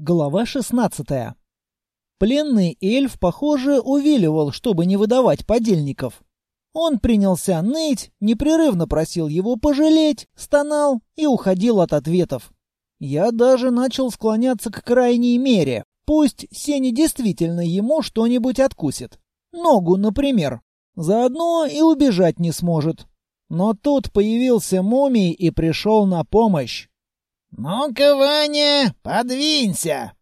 Глава 16. Пленный эльф, похоже, увиливал, чтобы не выдавать подельников. Он принялся ныть, непрерывно просил его пожалеть, стонал и уходил от ответов. Я даже начал склоняться к крайней мере. Пусть Сеня действительно ему что-нибудь откусит. Ногу, например. Заодно и убежать не сможет. Но тут появился мумий и пришел на помощь. «Ну-ка, Ваня, подвинься!»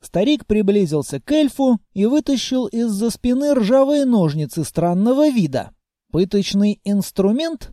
Старик приблизился к эльфу и вытащил из-за спины ржавые ножницы странного вида. Пыточный инструмент?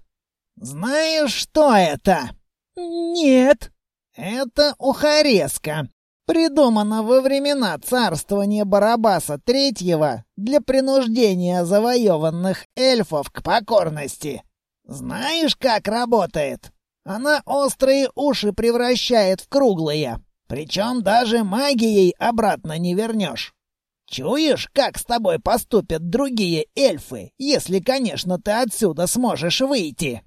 «Знаешь, что это?» «Нет». «Это ухорезка. Придумана во времена царствования Барабаса Третьего для принуждения завоеванных эльфов к покорности. Знаешь, как работает?» Она острые уши превращает в круглые. Причем даже магией обратно не вернешь. Чуешь, как с тобой поступят другие эльфы, если, конечно, ты отсюда сможешь выйти?»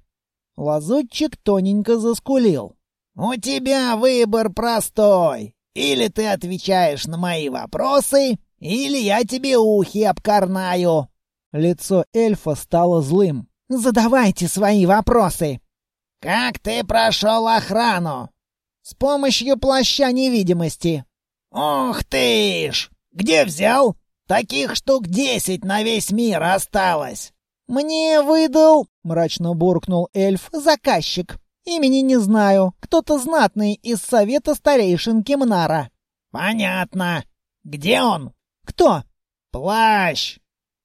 Лазутчик тоненько заскулил. «У тебя выбор простой. Или ты отвечаешь на мои вопросы, или я тебе ухи обкорнаю». Лицо эльфа стало злым. «Задавайте свои вопросы!» «Как ты прошел охрану?» «С помощью плаща невидимости». «Ух ты ж! Где взял? Таких штук десять на весь мир осталось». «Мне выдал...» — мрачно буркнул эльф. «Заказчик. Имени не знаю. Кто-то знатный из совета старейшин Кемнара». «Понятно. Где он?» «Кто?» «Плащ».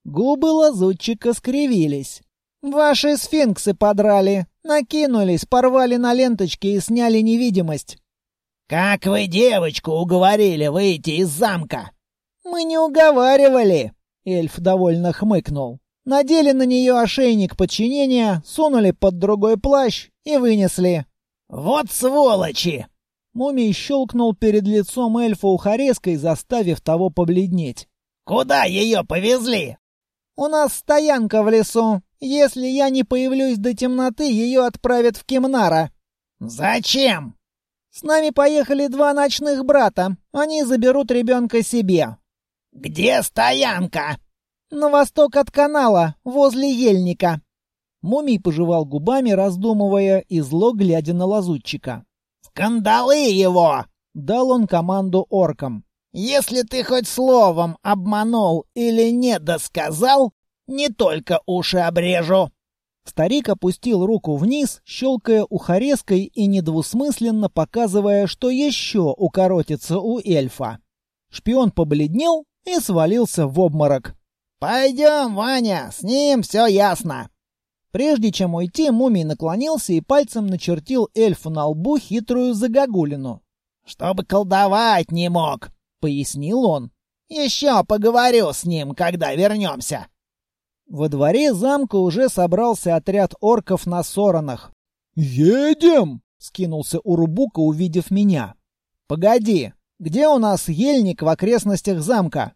Губы лазутчика скривились. «Ваши сфинксы подрали. Накинулись, порвали на ленточки и сняли невидимость». «Как вы девочку уговорили выйти из замка?» «Мы не уговаривали», — эльф довольно хмыкнул. «Надели на нее ошейник подчинения, сунули под другой плащ и вынесли». «Вот сволочи!» Мумий щелкнул перед лицом эльфа ухорезкой, заставив того побледнеть. «Куда ее повезли?» «У нас стоянка в лесу. Если я не появлюсь до темноты, ее отправят в Кемнара». «Зачем?» «С нами поехали два ночных брата. Они заберут ребенка себе». «Где стоянка?» «На восток от канала, возле ельника». Мумий пожевал губами, раздумывая и зло глядя на лазутчика. «В кандалы его!» — дал он команду оркам. «Если ты хоть словом обманул или не досказал, не только уши обрежу!» Старик опустил руку вниз, щелкая ухорезкой и недвусмысленно показывая, что еще укоротится у эльфа. Шпион побледнел и свалился в обморок. «Пойдем, Ваня, с ним все ясно!» Прежде чем уйти, мумий наклонился и пальцем начертил эльфу на лбу хитрую загогулину. «Чтобы колдовать не мог», — пояснил он. «Еще поговорю с ним, когда вернемся». Во дворе замка уже собрался отряд орков на соронах. «Едем!» — скинулся Урубука, увидев меня. «Погоди, где у нас ельник в окрестностях замка?»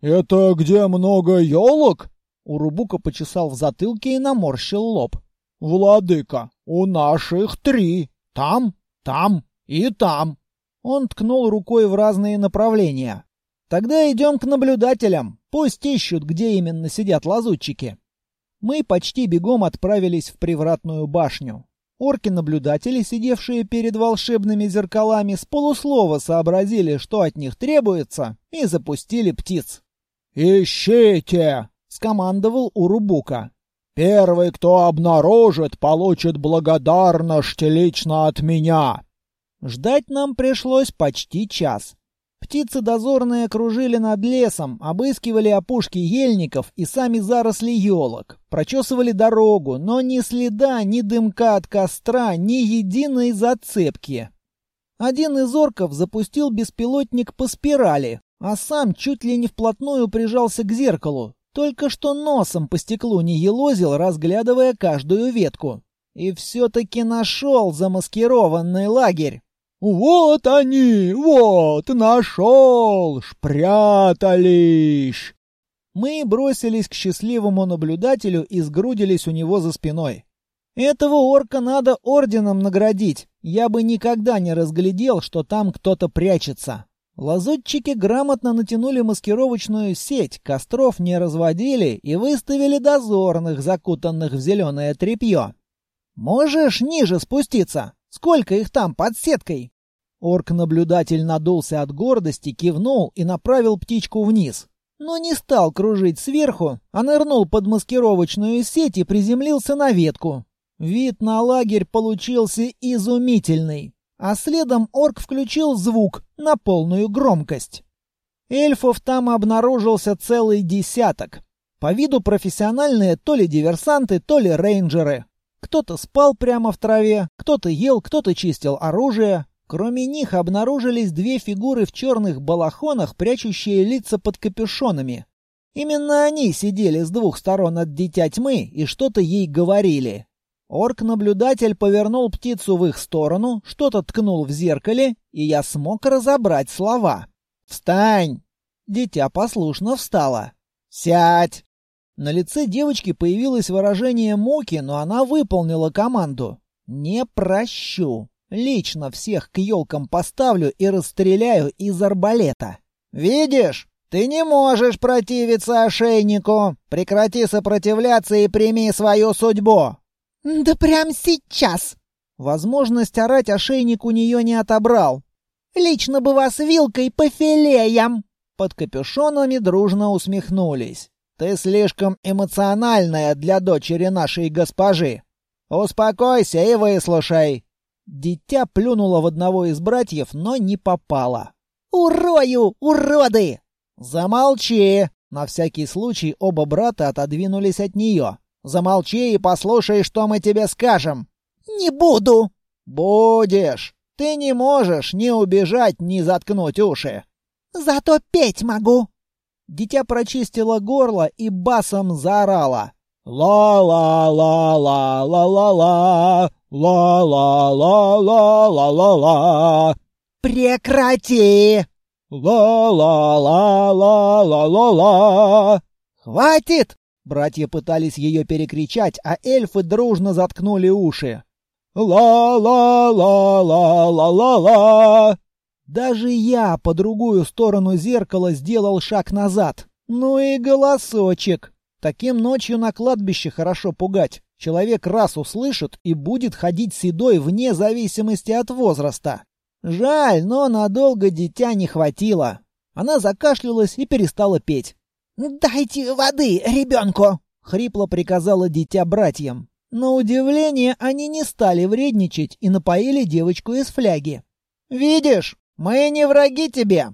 «Это где много елок?» Урубука почесал в затылке и наморщил лоб. «Владыка, у наших три. Там, там и там». Он ткнул рукой в разные направления. Тогда идем к наблюдателям. Пусть ищут, где именно сидят лазутчики. Мы почти бегом отправились в привратную башню. Орки-наблюдатели, сидевшие перед волшебными зеркалами, с полуслова сообразили, что от них требуется, и запустили птиц. «Ищите!» — скомандовал Урубука. «Первый, кто обнаружит, получит благодарность лично от меня». Ждать нам пришлось почти час. Птицы дозорные кружили над лесом, обыскивали опушки ельников и сами заросли елок, прочесывали дорогу, но ни следа, ни дымка от костра, ни единой зацепки. Один из орков запустил беспилотник по спирали, а сам чуть ли не вплотную прижался к зеркалу, только что носом по стеклу не елозил, разглядывая каждую ветку. И все-таки нашел замаскированный лагерь. «Вот они! Вот! Нашел! Спрятались!» Мы бросились к счастливому наблюдателю и сгрудились у него за спиной. Этого орка надо орденом наградить. Я бы никогда не разглядел, что там кто-то прячется. Лазутчики грамотно натянули маскировочную сеть, костров не разводили и выставили дозорных, закутанных в зеленое тряпье. «Можешь ниже спуститься? Сколько их там под сеткой?» Орк-наблюдатель надулся от гордости, кивнул и направил птичку вниз. Но не стал кружить сверху, а нырнул под маскировочную сеть и приземлился на ветку. Вид на лагерь получился изумительный а следом орк включил звук на полную громкость. Эльфов там обнаружился целый десяток. По виду профессиональные то ли диверсанты, то ли рейнджеры. Кто-то спал прямо в траве, кто-то ел, кто-то чистил оружие. Кроме них обнаружились две фигуры в черных балахонах, прячущие лица под капюшонами. Именно они сидели с двух сторон от Дитя Тьмы и что-то ей говорили. Орк-наблюдатель повернул птицу в их сторону, что-то ткнул в зеркале, и я смог разобрать слова. «Встань!» Дитя послушно встало. «Сядь!» На лице девочки появилось выражение муки, но она выполнила команду. «Не прощу. Лично всех к елкам поставлю и расстреляю из арбалета». «Видишь? Ты не можешь противиться ошейнику. Прекрати сопротивляться и прими свою судьбу. «Да прямо сейчас!» Возможность орать ошейник у нее не отобрал. «Лично бы вас вилкой по филеям!» Под капюшонами дружно усмехнулись. «Ты слишком эмоциональная для дочери нашей госпожи. Успокойся и выслушай!» Дитя плюнуло в одного из братьев, но не попало. «Урою, уроды!» «Замолчи!» На всякий случай оба брата отодвинулись от нее. Замолчи и послушай, что мы тебе скажем». «Не буду». «Будешь. Ты не можешь ни убежать, ни заткнуть уши». «Зато петь могу». Дитя прочистило горло и басом заорало. «Ла-ла-ла-ла-ла-ла-ла! Ла-ла-ла-ла-ла-ла-ла!» «Прекрати!» «Ла-ла-ла-ла-ла-ла-ла!» «Хватит!» Братья пытались ее перекричать, а эльфы дружно заткнули уши. «Ла-ла-ла-ла-ла-ла-ла!» Даже я по другую сторону зеркала сделал шаг назад. Ну и голосочек. Таким ночью на кладбище хорошо пугать. Человек раз услышит и будет ходить седой вне зависимости от возраста. Жаль, но надолго дитя не хватило. Она закашлялась и перестала петь. «Дайте воды ребенку!» — хрипло приказала дитя братьям. На удивление они не стали вредничать и напоили девочку из фляги. «Видишь, мы не враги тебе!»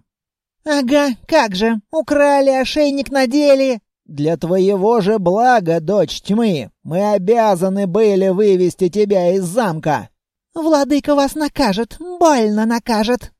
«Ага, как же! Украли, ошейник надели!» «Для твоего же блага, дочь тьмы, мы обязаны были вывести тебя из замка!» «Владыка вас накажет, больно накажет!»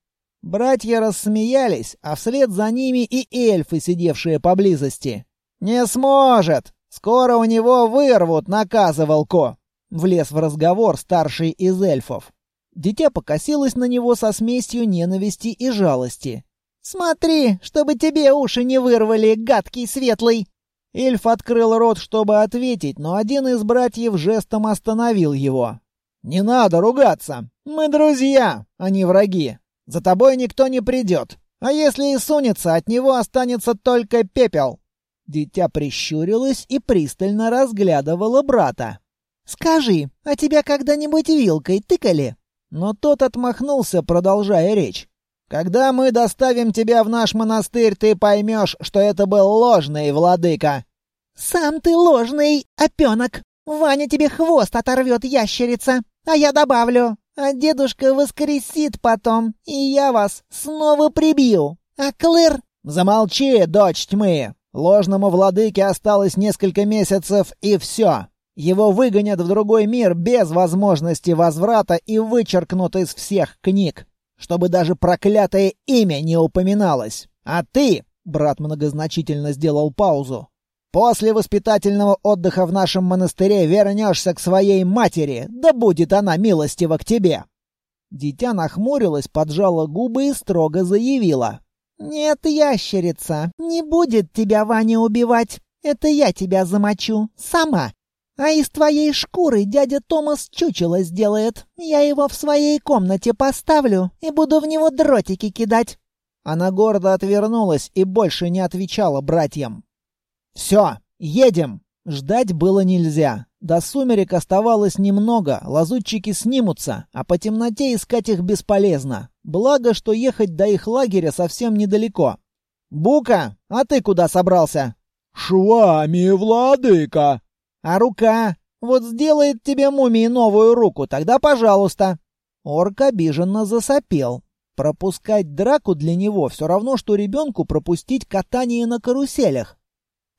Братья рассмеялись, а вслед за ними и эльфы, сидевшие поблизости. «Не сможет! Скоро у него вырвут наказывалку!» Влез в разговор старший из эльфов. Дитя покосилось на него со смесью ненависти и жалости. «Смотри, чтобы тебе уши не вырвали, гадкий светлый!» Эльф открыл рот, чтобы ответить, но один из братьев жестом остановил его. «Не надо ругаться! Мы друзья, а не враги!» За тобой никто не придет. А если и сунется, от него останется только пепел». Дитя прищурилось и пристально разглядывало брата. «Скажи, а тебя когда-нибудь вилкой тыкали?» Но тот отмахнулся, продолжая речь. «Когда мы доставим тебя в наш монастырь, ты поймешь, что это был ложный владыка». «Сам ты ложный, опенок! Ваня тебе хвост оторвет, ящерица, а я добавлю, а дедушка воскресит потом, и я вас снова прибью. А Клэр...» «Замолчи, дочь тьмы! Ложному владыке осталось несколько месяцев, и все. Его выгонят в другой мир без возможности возврата и вычеркнут из всех книг, чтобы даже проклятое имя не упоминалось. А ты...» — брат многозначительно сделал паузу. После воспитательного отдыха в нашем монастыре вернешься к своей матери, да будет она милостива к тебе». Дитя нахмурилась, поджала губы и строго заявила. «Нет, ящерица, не будет тебя Ваня убивать. Это я тебя замочу, сама. А из твоей шкуры дядя Томас чучело сделает. Я его в своей комнате поставлю и буду в него дротики кидать». Она гордо отвернулась и больше не отвечала братьям. «Все, едем!» Ждать было нельзя. До сумерек оставалось немного, лазутчики снимутся, а по темноте искать их бесполезно. Благо, что ехать до их лагеря совсем недалеко. «Бука, а ты куда собрался?» «Швами, владыка!» «А рука? Вот сделает тебе мумии новую руку, тогда пожалуйста». Орк обиженно засопел. Пропускать драку для него все равно, что ребенку пропустить катание на каруселях.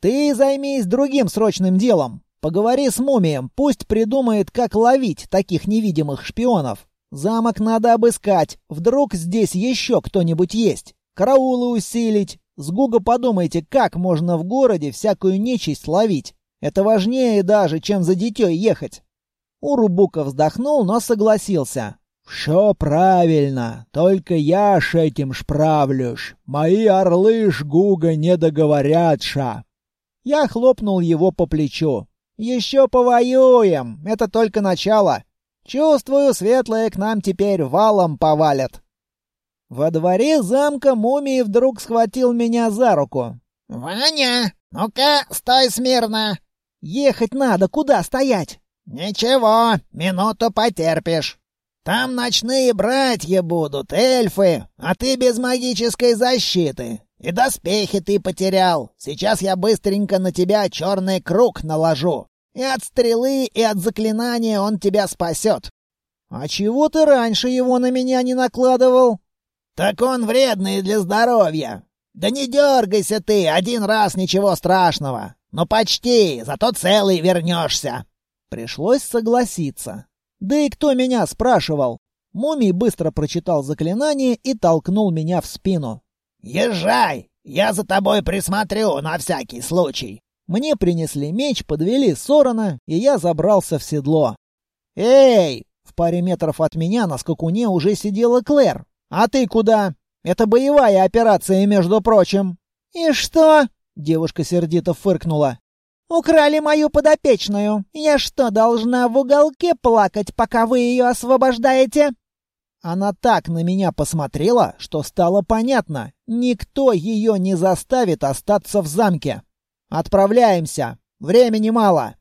«Ты займись другим срочным делом. Поговори с мумием, пусть придумает, как ловить таких невидимых шпионов. Замок надо обыскать, вдруг здесь еще кто-нибудь есть. Караулы усилить. С Гуга подумайте, как можно в городе всякую нечисть ловить. Это важнее даже, чем за дитей ехать». Урубука вздохнул, но согласился. «Все правильно, только я ж этим шправлюсь. Мои орлы ж Гуга не договорятся». Я хлопнул его по плечу. «Еще повоюем! Это только начало! Чувствую, светлые к нам теперь валом повалят!» Во дворе замка мумии вдруг схватил меня за руку. «Ваня, ну-ка, стой смирно!» «Ехать надо, куда стоять?» «Ничего, минуту потерпишь. Там ночные братья будут, эльфы, а ты без магической защиты. И доспехи ты потерял. Сейчас я быстренько на тебя черный круг наложу. И от стрелы, и от заклинания он тебя спасет. А чего ты раньше его на меня не накладывал? Так он вредный для здоровья. Да не дергайся ты, один раз ничего страшного. Ну почти, зато целый вернешься. Пришлось согласиться. Да и кто меня спрашивал? Мумий быстро прочитал заклинание и толкнул меня в спину. «Езжай! Я за тобой присмотрю на всякий случай!» Мне принесли меч, подвели Сорона, и я забрался в седло. «Эй!» В паре метров от меня на скакуне уже сидела Клэр. «А ты куда? Это боевая операция, между прочим». «И что?» — девушка сердито фыркнула. «Украли мою подопечную. Я что, должна в уголке плакать, пока вы ее освобождаете?» Она так на меня посмотрела, что стало понятно. Никто ее не заставит остаться в замке. Отправляемся. Времени мало.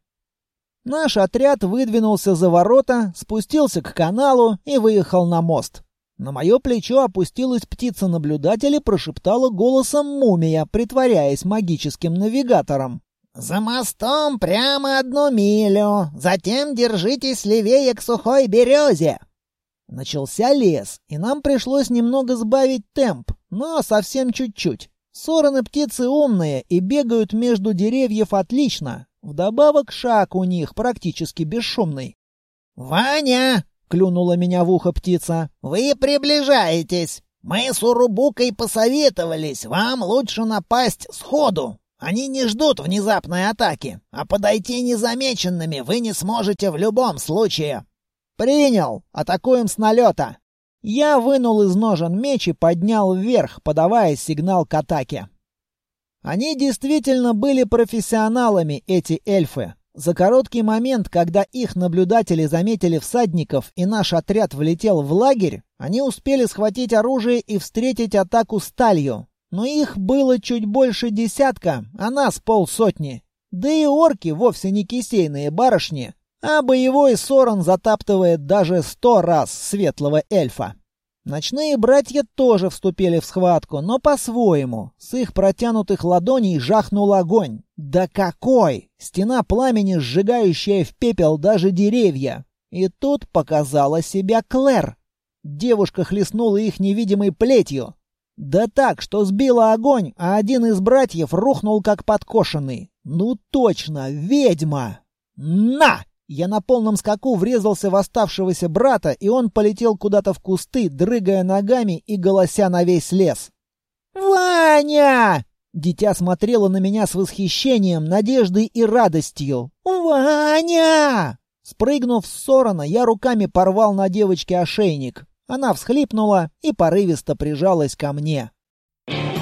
Наш отряд выдвинулся за ворота, спустился к каналу и выехал на мост. На мое плечо опустилась птица-наблюдатель и прошептала голосом мумия, притворяясь магическим навигатором. «За мостом прямо одну милю, затем держитесь левее к сухой березе. Начался лес, и нам пришлось немного сбавить темп, но совсем чуть-чуть. Сороны птицы умные и бегают между деревьев отлично. Вдобавок шаг у них практически бесшумный. «Ваня!» — клюнула меня в ухо птица. «Вы приближаетесь. Мы с Урубукой посоветовались. Вам лучше напасть сходу. Они не ждут внезапной атаки, а подойти незамеченными вы не сможете в любом случае. «Принял! Атакуем с налета!» Я вынул из ножен меч и поднял вверх, подавая сигнал к атаке. Они действительно были профессионалами, эти эльфы. За короткий момент, когда их наблюдатели заметили всадников и наш отряд влетел в лагерь, они успели схватить оружие и встретить атаку сталью. Но их было чуть больше десятка, а нас полсотни. Да и орки вовсе не кисейные барышни, а боевой Сорон затаптывает даже сто раз светлого эльфа. Ночные братья тоже вступили в схватку, но по-своему. С их протянутых ладоней жахнул огонь. Да какой! Стена пламени, сжигающая в пепел даже деревья. И тут показала себя Клэр. Девушка хлестнула их невидимой плетью. Да так, что сбила огонь, а один из братьев рухнул как подкошенный. Ну точно, ведьма! На! Я на полном скаку врезался в оставшегося брата, и он полетел куда-то в кусты, дрыгая ногами и голося на весь лес. «Ваня!» Дитя смотрело на меня с восхищением, надеждой и радостью. «Ваня!» Спрыгнув с сорона, я руками порвал на девочке ошейник. Она всхлипнула и порывисто прижалась ко мне. Thank